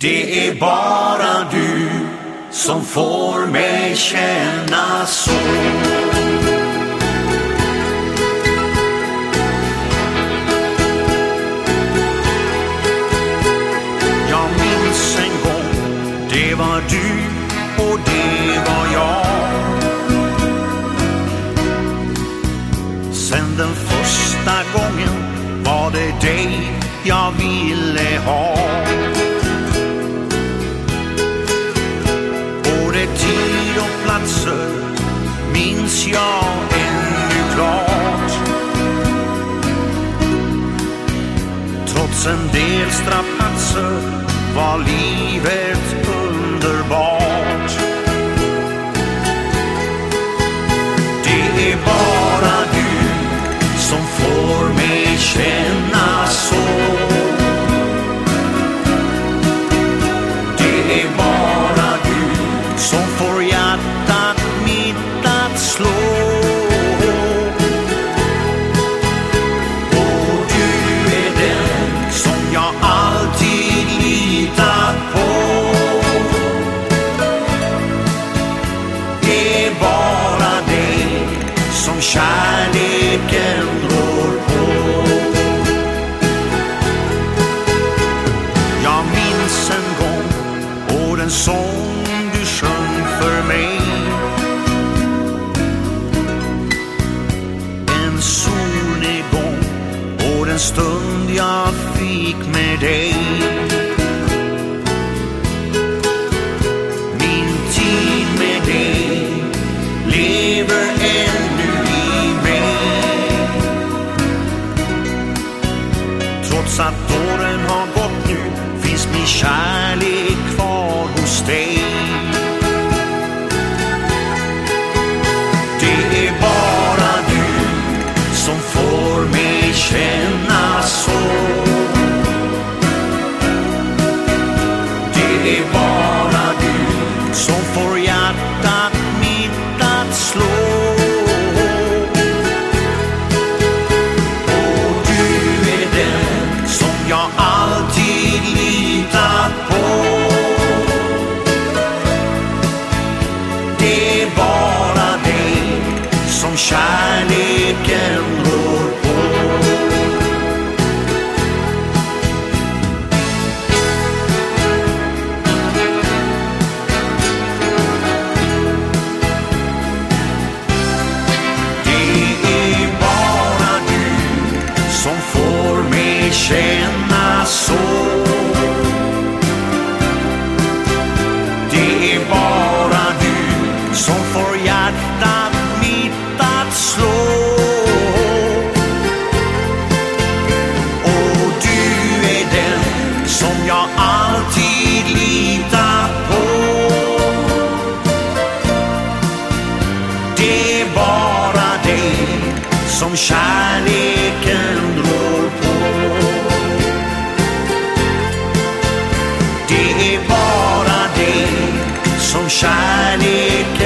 Det är bara du som får mig känna så. Jag minns en gång, det var du och det var jag. Sen den första gången var det dig jag ville ha. Minns jag ännu klart. Trots en del strapatser var livet jag fick med dig. Min tid med dig lever ännu i mig. Trots att åren har gått nu finns min kärlek kvar hos dig. kärleken rår på. Det är bara du som får mig känna så sunshiny